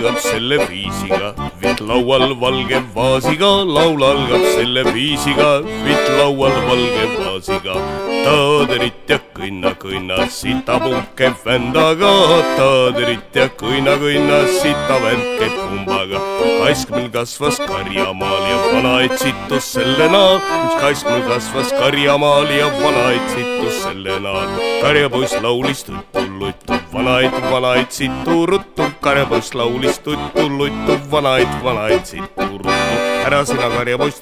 algab selle viisiga, vitt laual valge vaasiga, laul algab selle viisiga, vitt laual valge vaasiga. taaderit ja kõnna, kõnna, sitapump käib vändaga, taaderit ja kõnna, kõnna, sitavänd käib pumbaga. kaskmil kasvas karjamaal ja vanaid situs selle naal, üks kaskmil kasvas karjamaal ja vanaid situs selle naal. karjapoiss laulis tuttu-luttu, vanaid, vanaid situ ruttu, karjapoiss laulis tuttu-luttu, vanaid, vanaid situ ruttu. ära sina, karjapoiss,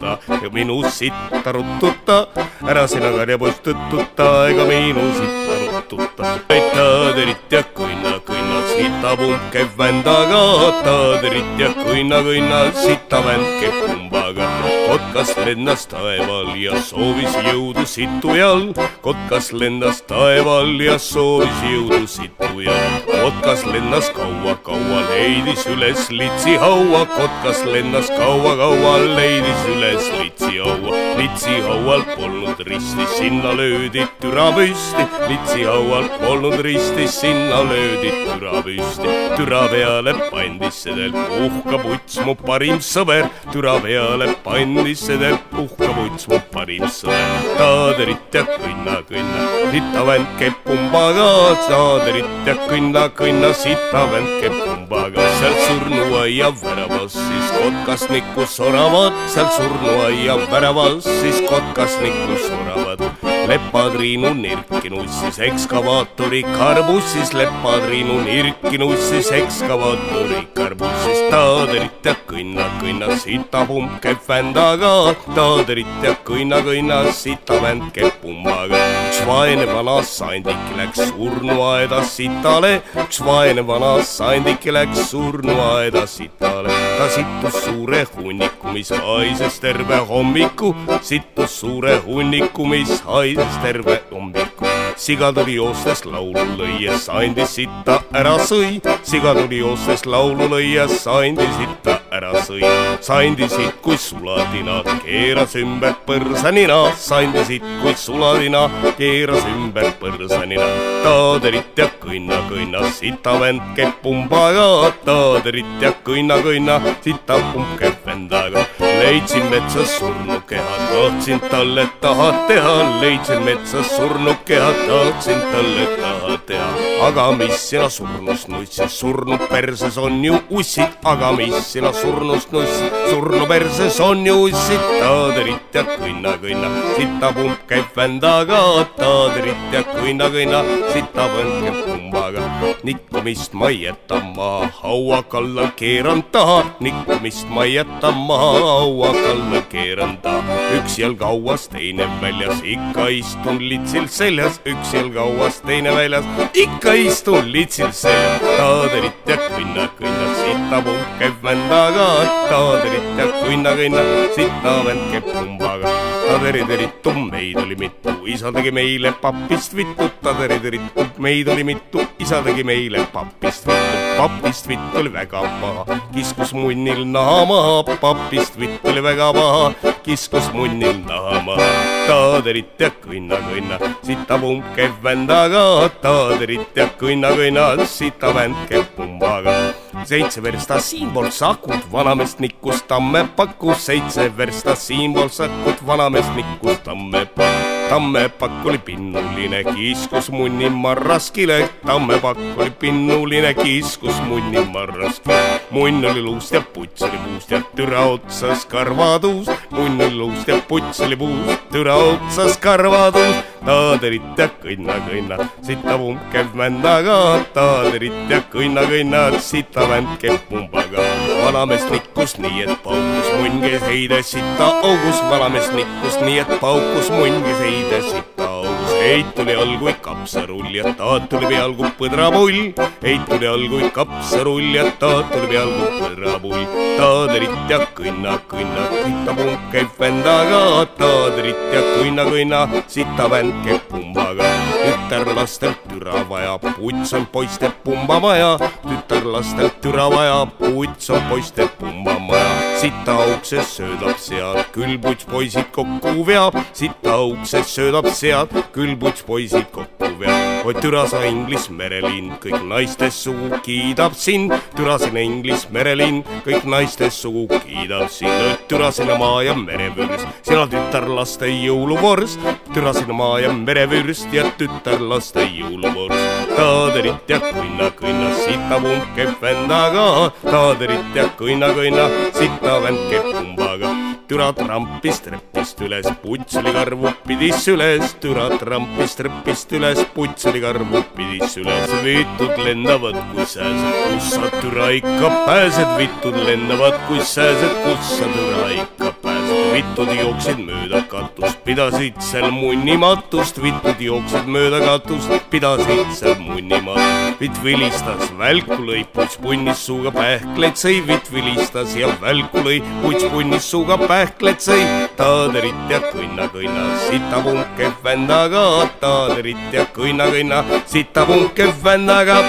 tõttuta ja minu sitta ruttuta, ära sina, karjapoiss, tõttuta ega minu sitta ruttuta. taaderit ja kõnna, kõnna, sitapump käib vändaga, taaderit ja kõnna, kõnna, sitavänd käib pumbaga. Kotkas lendas taeval ja soovis jõudu situjal, kotkas lendas taeval ja soovis jõudu situjal. kotkas lendas kaua-kaua, leidis üles litsihaua, kotkas lendas kaua-kaua, leidis üles litsihaua. Litsihaual polnud risti, sinna löödi türa püsti, litsihaual polnud risti, sinna löödi türa püsti. türa peale pandi sedel, uhka puts, mu parim sõber, türa peale pandi sedel, uhka puts, mu parim sõber. taaderit ja kõnna, kõnna, sitavänd käib pumbaga, taaderit ja kõnna, kõnna, sitavänd käib pumbaga. seal surnuaia väravas siis kotkas nikkus oravad, seal surnuaia väravas siis kotkas nikkus oravad lepatriinu nirkinussis, ekskavaatori karbussis, lepatriinu nirkinussis, ekskavaatori karbussis. taaderit ja kõnna, kõnna, sitapump käib vändaga, taaderit ja kõnna, kõnna, sitavänd käib pumbaga. üks vaene vana sandik läks surnuaeda sitale, üks vaene vana sandik läks surnuaeda sitale. ta sittus suure hunniku, mis haises terve hommiku, sittus suure hunniku, mis haises terve hommiku. siga tuli joostes laulu lõies, andis sitta ära sõi, siga tuli joostes laulu lõies, andis sitta ära sõi. sandi siit kui suladina, keeras ümber põrsanina, sandi siit kui suladina, keeras ümber põrsanina. taaderit ja kõnna, kõnna, sitavänd käib pumbaga, taaderit ja kõnna, kõnna, sitapump käib vendaga. leidsin metsas surnukeha, tahtsin talle taha teha, leidsin metsas surnukeha, tahtsin talle taha teha. aga mis sina surnust nussid, surnu perses on ju ussid, aga mis sina surnust nussid, surnu perses on ju ussid. taaderit ja kõnna, kõnna, sitapump käib vändaga, taaderit ja kõnna, kõnna, sitapump käib pumbaga. nikkumist ma ei jäta maha, haua kallal keeran taha, nikkumist ma ei jäta maha, haua kallal keeran taha. üks jalg hauas, teine väljas, ikka istun litsil seljas, üks jalg hauas, teine väljas, ikka istun litsil seljas. taaderit ja kõnna, kõnna, sitapump käib vändaga, taaderit ja kõnna, kõnna, sitavend käib pumbaga. Taderitiritu, meid oli mitu, isa tegi meile papist vittu, taderitiritu, meid oli mitu, isa tegi meile papist vittu, papist vitt oli väga paha, kiskus munnil naha maha, papist vitt oli väga paha, kiskus munnil naha maha. taaderit ja kõnna, kõnna, sitapump käib vändaga, taaderit ja kõnna, kõnna, sitavänd käib pumbaga seitse versta siinpool Sakut, vanameest nikkus Tammepakku, seitse versta siinpool Sakut, vanameest nikkus Tammepakku. Tammepakk oli pinnuline, kiskus munni marraskile, Tammepakk oli pinnuline, kiskus munni marraskile. munn oli luust ja puts oli puust ja türa otsas karvatuus, munn oli luust ja puts oli puust, türa otsas karvatuus. taaderit ja kõnna, kõnna, sitapump käib mändaga, taaderit ja kõnna, kõnna, sitavänd käib pumbaga. vanamees nikkus nii, et paukus, munn käis heides sita augus, vanamees nikkus nii, et paukus, munn käis heides sita augus. heit tuli all kui kapsarull ja taat tuli peal kui põdrapull, heit tuli all kui kapsarull ja taat tuli peal kui põdrapull. taaderit ja kõnna, kõnna, sitapump käib vändaga, taaderit ja kõnna, kõnna, sitavänd käib pumbaga. tütarlastel türa vaja, puts on poiste pumbamaja, tütarlastel türa vaja, puts on poiste pumbamaja sita ukses söödab sead, küll puts poisid kokku veab, sita ukses söödab sead, küll puts poisid kokku veab. oi türa sa Inglis merelind, kõik naistest sugu kiidab sind, türa sinna Inglis merelind, kõik naistest sugu kiidab sind, oi türa sinna maa ja merevürst, sina tütarlaste jõuluvorst, türa sinna maa ja merevürst ja tütarlaste jõuluvorst. taaderit ja kõnna, kõnna, sita pump käib vändaga, taaderit ja kõnna, kõnna, sita vänd käib pumbaga türa trampis trepist üles, puts oli karvu pidis üles, türa trampis trepist üles, puts oli karvu pidis üles. vitud lendavad kui sääsed, kus sa türa ikka pääsed, vitud lendavad kui sääsed, kus sa türa ikka pääsed. Vitud jooksid mööda katust, pidasid seal munnimatust, vitud jooksid mööda katust, pidasid seal munnimatust. vitt vilistas, välku lõi, puts punnis suuga pähkleid sõi, vitt vilistas ja välku lõi, puts punnis suuga pähkleid sõi, taaderit ja kõnna-kõnna, sitapunk käib vändaga, taaderit ja kõnna-kõnna, sitapunk käib vändaga